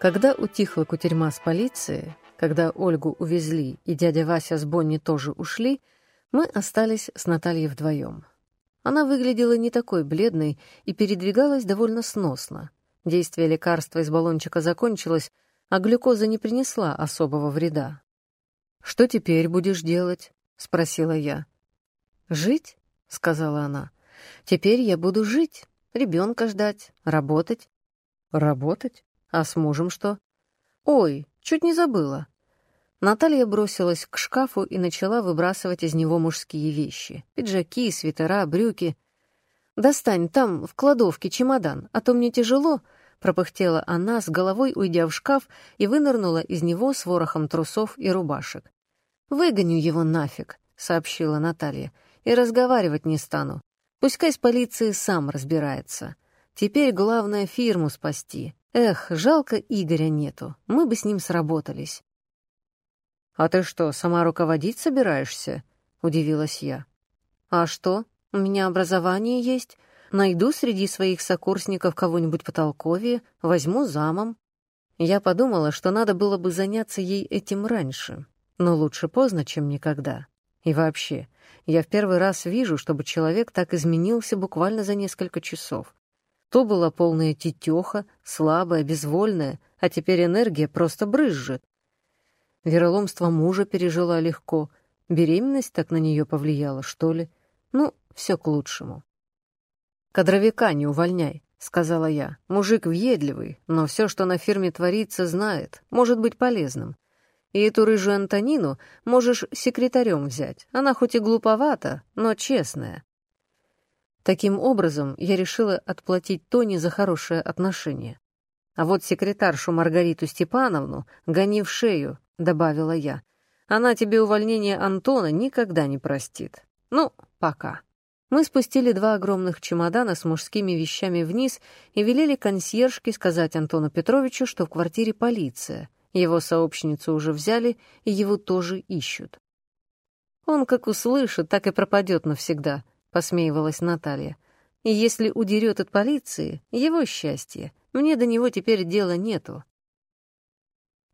Когда утихла кутерьма с полиции, когда Ольгу увезли и дядя Вася с Бонни тоже ушли, мы остались с Натальей вдвоем. Она выглядела не такой бледной и передвигалась довольно сносно. Действие лекарства из баллончика закончилось, а глюкоза не принесла особого вреда. «Что теперь будешь делать?» — спросила я. «Жить?» — сказала она. «Теперь я буду жить, ребенка ждать, работать». «Работать? А с мужем что?» «Ой, чуть не забыла». Наталья бросилась к шкафу и начала выбрасывать из него мужские вещи. Пиджаки, свитера, брюки. «Достань, там, в кладовке, чемодан, а то мне тяжело», — пропыхтела она, с головой уйдя в шкаф и вынырнула из него с ворохом трусов и рубашек. «Выгоню его нафиг», — сообщила Наталья, — «и разговаривать не стану. Пускай с полицией сам разбирается. Теперь главное фирму спасти. Эх, жалко Игоря нету, мы бы с ним сработались». «А ты что, сама руководить собираешься?» — удивилась я. «А что? У меня образование есть. Найду среди своих сокурсников кого-нибудь потолковее, возьму замом». Я подумала, что надо было бы заняться ей этим раньше, но лучше поздно, чем никогда. И вообще, я в первый раз вижу, чтобы человек так изменился буквально за несколько часов. То была полная тетеха, слабая, безвольная, а теперь энергия просто брызжет. Вероломство мужа пережила легко. Беременность так на нее повлияла, что ли? Ну, все к лучшему. «Кадровика не увольняй», — сказала я. «Мужик въедливый, но все, что на фирме творится, знает, может быть полезным. И эту рыжую Антонину можешь секретарем взять. Она хоть и глуповата, но честная». Таким образом, я решила отплатить Тони за хорошее отношение. А вот секретаршу Маргариту Степановну гони в шею, добавила я. Она тебе увольнение Антона никогда не простит. Ну, пока. Мы спустили два огромных чемодана с мужскими вещами вниз и велели консьержке сказать Антону Петровичу, что в квартире полиция. Его сообщницу уже взяли, и его тоже ищут. «Он как услышит, так и пропадет навсегда», — посмеивалась Наталья. «И если удерет от полиции, его счастье. Мне до него теперь дела нету.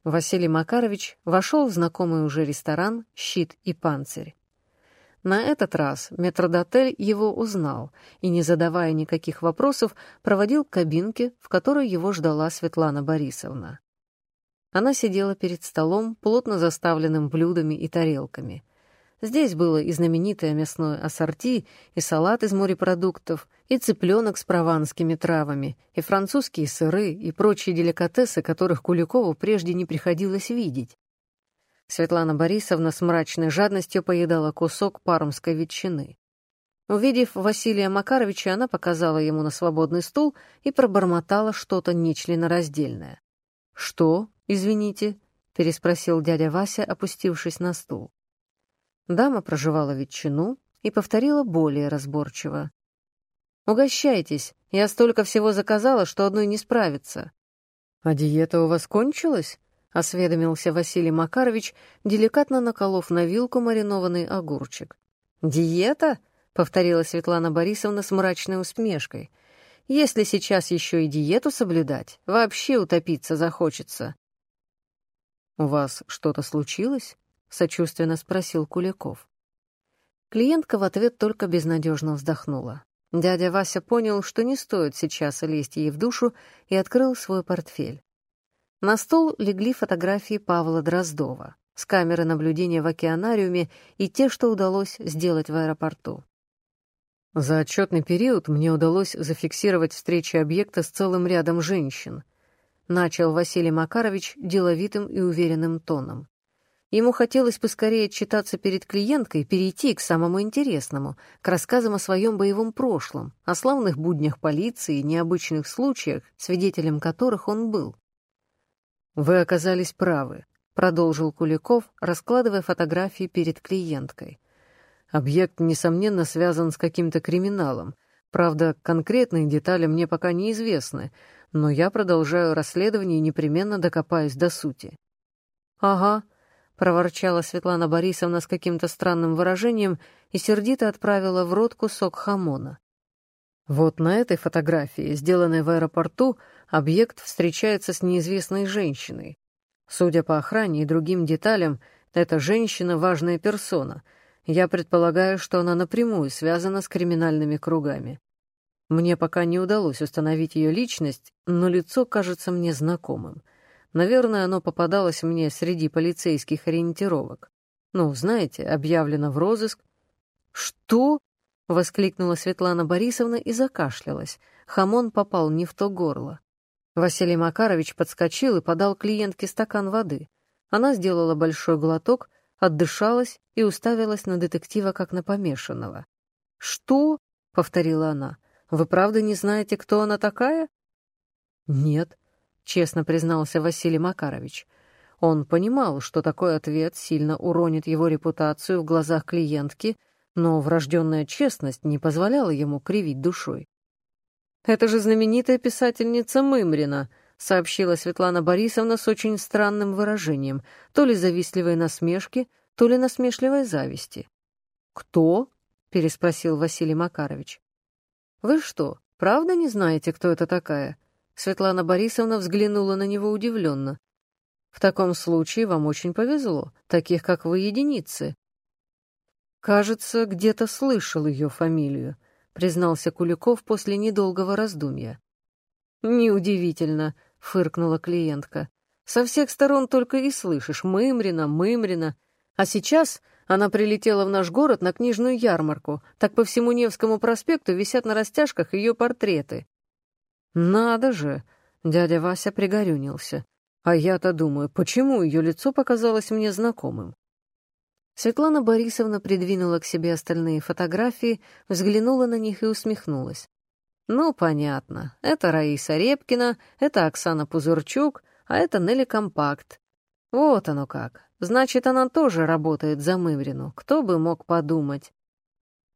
Василий Макарович вошел в знакомый уже ресторан «Щит и панцирь». На этот раз метродотель его узнал и, не задавая никаких вопросов, проводил к кабинке, в которой его ждала Светлана Борисовна. Она сидела перед столом, плотно заставленным блюдами и тарелками — Здесь было и знаменитое мясное ассорти, и салат из морепродуктов, и цыпленок с прованскими травами, и французские сыры, и прочие деликатесы, которых Куликову прежде не приходилось видеть. Светлана Борисовна с мрачной жадностью поедала кусок пармской ветчины. Увидев Василия Макаровича, она показала ему на свободный стул и пробормотала что-то нечленораздельное. «Что, извините?» — переспросил дядя Вася, опустившись на стул. Дама проживала ветчину и повторила более разборчиво. «Угощайтесь, я столько всего заказала, что одной не справится». «А диета у вас кончилась?» — осведомился Василий Макарович, деликатно наколов на вилку маринованный огурчик. «Диета?» — повторила Светлана Борисовна с мрачной усмешкой. «Если сейчас еще и диету соблюдать, вообще утопиться захочется». «У вас что-то случилось?» — сочувственно спросил Куликов. Клиентка в ответ только безнадежно вздохнула. Дядя Вася понял, что не стоит сейчас лезть ей в душу, и открыл свой портфель. На стол легли фотографии Павла Дроздова с камеры наблюдения в океанариуме и те, что удалось сделать в аэропорту. За отчетный период мне удалось зафиксировать встречи объекта с целым рядом женщин. Начал Василий Макарович деловитым и уверенным тоном. Ему хотелось поскорее отчитаться перед клиенткой, перейти к самому интересному, к рассказам о своем боевом прошлом, о славных буднях полиции и необычных случаях, свидетелем которых он был. «Вы оказались правы», — продолжил Куликов, раскладывая фотографии перед клиенткой. «Объект, несомненно, связан с каким-то криминалом. Правда, конкретные детали мне пока неизвестны, но я продолжаю расследование и непременно докопаюсь до сути». «Ага», — проворчала Светлана Борисовна с каким-то странным выражением и сердито отправила в рот кусок хамона. Вот на этой фотографии, сделанной в аэропорту, объект встречается с неизвестной женщиной. Судя по охране и другим деталям, эта женщина — важная персона. Я предполагаю, что она напрямую связана с криминальными кругами. Мне пока не удалось установить ее личность, но лицо кажется мне знакомым. Наверное, оно попадалось мне среди полицейских ориентировок. Ну, знаете, объявлено в розыск. «Что?» — воскликнула Светлана Борисовна и закашлялась. Хамон попал не в то горло. Василий Макарович подскочил и подал клиентке стакан воды. Она сделала большой глоток, отдышалась и уставилась на детектива, как на помешанного. «Что?» — повторила она. «Вы правда не знаете, кто она такая?» «Нет», — честно признался Василий Макарович. Он понимал, что такой ответ сильно уронит его репутацию в глазах клиентки, но врожденная честность не позволяла ему кривить душой. «Это же знаменитая писательница Мымрина», — сообщила Светлана Борисовна с очень странным выражением, то ли завистливой насмешки, то ли насмешливой зависти. «Кто?» — переспросил Василий Макарович. «Вы что, правда не знаете, кто это такая?» Светлана Борисовна взглянула на него удивленно. «В таком случае вам очень повезло, таких, как вы, единицы». «Кажется, где-то слышал ее фамилию», — признался Куликов после недолгого раздумья. «Неудивительно», — фыркнула клиентка. «Со всех сторон только и слышишь «Мымрина, Мымрина». А сейчас она прилетела в наш город на книжную ярмарку, так по всему Невскому проспекту висят на растяжках ее портреты». «Надо же!» — дядя Вася пригорюнился. «А я-то думаю, почему ее лицо показалось мне знакомым?» Светлана Борисовна придвинула к себе остальные фотографии, взглянула на них и усмехнулась. «Ну, понятно. Это Раиса Репкина, это Оксана Пузырчук, а это Нелли Компакт. Вот оно как. Значит, она тоже работает за Мыврину. Кто бы мог подумать?»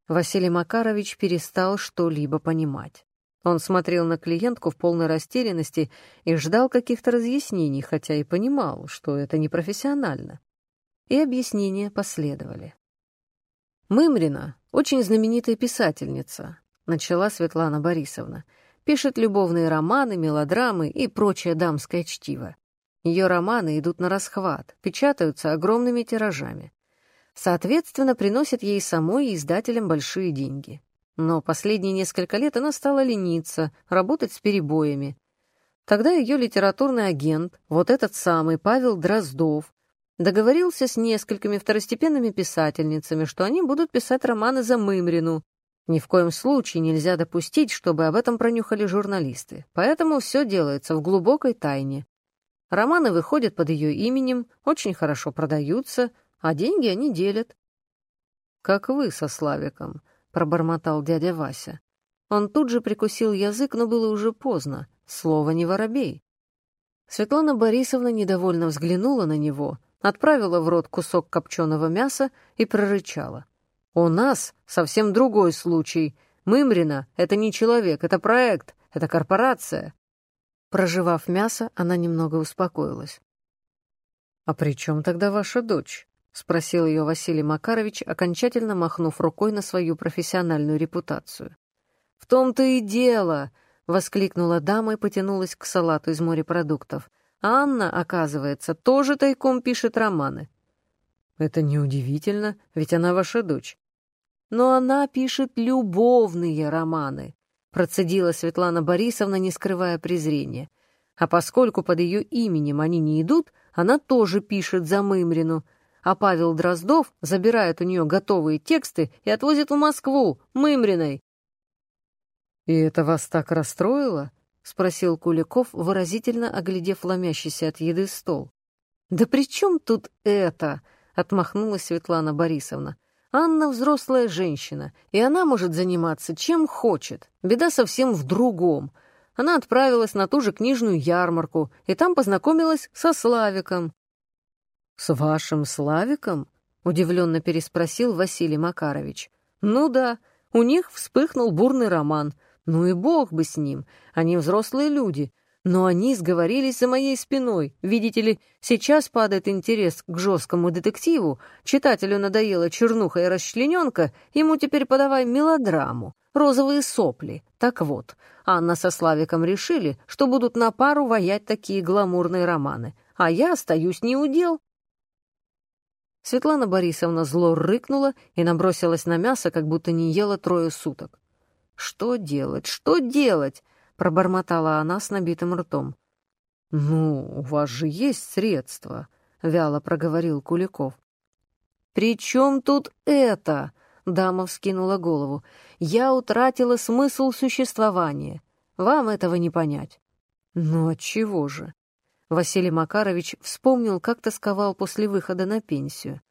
Василий Макарович перестал что-либо понимать. Он смотрел на клиентку в полной растерянности и ждал каких-то разъяснений, хотя и понимал, что это непрофессионально и объяснения последовали. «Мымрина — очень знаменитая писательница», — начала Светлана Борисовна. «Пишет любовные романы, мелодрамы и прочее дамское чтиво. Ее романы идут на расхват, печатаются огромными тиражами. Соответственно, приносят ей самой и издателям большие деньги. Но последние несколько лет она стала лениться, работать с перебоями. Тогда ее литературный агент, вот этот самый Павел Дроздов, Договорился с несколькими второстепенными писательницами, что они будут писать романы за Мымрину. Ни в коем случае нельзя допустить, чтобы об этом пронюхали журналисты, поэтому все делается в глубокой тайне. Романы выходят под ее именем, очень хорошо продаются, а деньги они делят. «Как вы со Славиком», — пробормотал дядя Вася. Он тут же прикусил язык, но было уже поздно. Слово не воробей. Светлана Борисовна недовольно взглянула на него — отправила в рот кусок копченого мяса и прорычала. «У нас совсем другой случай. Мымрина — это не человек, это проект, это корпорация». Проживав мясо, она немного успокоилась. «А при чем тогда ваша дочь?» — спросил ее Василий Макарович, окончательно махнув рукой на свою профессиональную репутацию. «В том-то и дело!» — воскликнула дама и потянулась к салату из морепродуктов. Анна, оказывается, тоже тайком пишет романы. Это неудивительно, ведь она ваша дочь. Но она пишет любовные романы, процедила Светлана Борисовна, не скрывая презрения. А поскольку под ее именем они не идут, она тоже пишет за Мымрину, а Павел Дроздов забирает у нее готовые тексты и отвозит в Москву, Мымриной. «И это вас так расстроило?» — спросил Куликов, выразительно оглядев ломящийся от еды стол. «Да при чем тут это?» — отмахнулась Светлана Борисовна. «Анна взрослая женщина, и она может заниматься чем хочет. Беда совсем в другом. Она отправилась на ту же книжную ярмарку, и там познакомилась со Славиком». «С вашим Славиком?» — удивленно переспросил Василий Макарович. «Ну да, у них вспыхнул бурный роман — ну и бог бы с ним, они взрослые люди. Но они сговорились за моей спиной. Видите ли, сейчас падает интерес к жесткому детективу, читателю надоела чернуха и расчлененка, ему теперь подавай мелодраму, розовые сопли. Так вот, Анна со Славиком решили, что будут на пару воять такие гламурные романы, а я остаюсь неудел. Светлана Борисовна зло рыкнула и набросилась на мясо, как будто не ела трое суток. «Что делать? Что делать?» — пробормотала она с набитым ртом. «Ну, у вас же есть средства», — вяло проговорил Куликов. «При чем тут это?» — дама вскинула голову. «Я утратила смысл существования. Вам этого не понять». «Ну, отчего же?» Василий Макарович вспомнил, как тосковал после выхода на пенсию.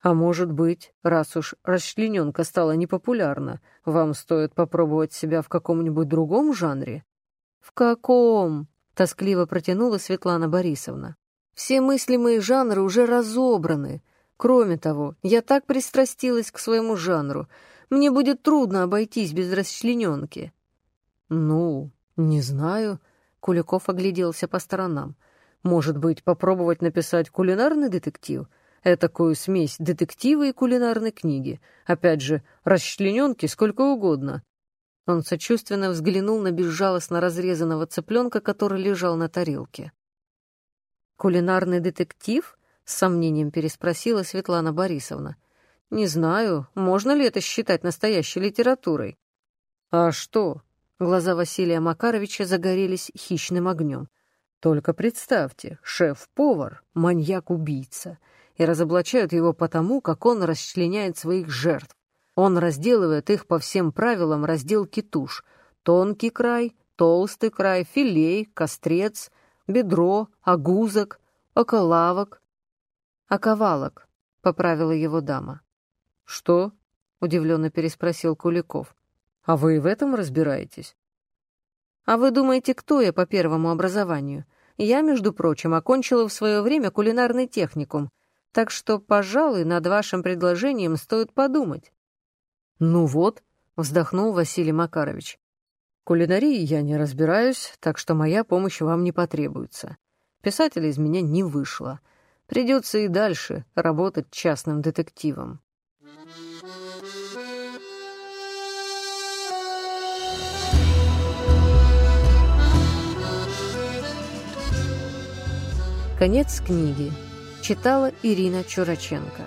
А может быть, раз уж расчлененка стала непопулярна, вам стоит попробовать себя в каком-нибудь другом жанре? В каком? Тоскливо протянула Светлана Борисовна. Все мыслимые жанры уже разобраны. Кроме того, я так пристрастилась к своему жанру. Мне будет трудно обойтись без расчлененки. Ну, не знаю. Куликов огляделся по сторонам. Может быть, попробовать написать кулинарный детектив — Этакую смесь детектива и кулинарной книги. Опять же, расчлененки сколько угодно. Он сочувственно взглянул на безжалостно разрезанного цыпленка, который лежал на тарелке. «Кулинарный детектив?» — с сомнением переспросила Светлана Борисовна. «Не знаю, можно ли это считать настоящей литературой». «А что?» — глаза Василия Макаровича загорелись хищным огнем. «Только представьте, шеф-повар, маньяк-убийца и разоблачают его потому, как он расчленяет своих жертв. Он разделывает их по всем правилам разделки туш. Тонкий край, толстый край, филей, кострец, бедро, огузок, околавок. «Оковалок», — поправила его дама. «Что?» — удивленно переспросил Куликов. «А вы в этом разбираетесь?» «А вы думаете, кто я по первому образованию? Я, между прочим, окончила в свое время кулинарный техникум, так что, пожалуй, над вашим предложением стоит подумать. Ну вот, вздохнул Василий Макарович. Кулинарией я не разбираюсь, так что моя помощь вам не потребуется. Писателя из меня не вышло. Придется и дальше работать частным детективом. Конец книги. Читала Ирина Чураченко.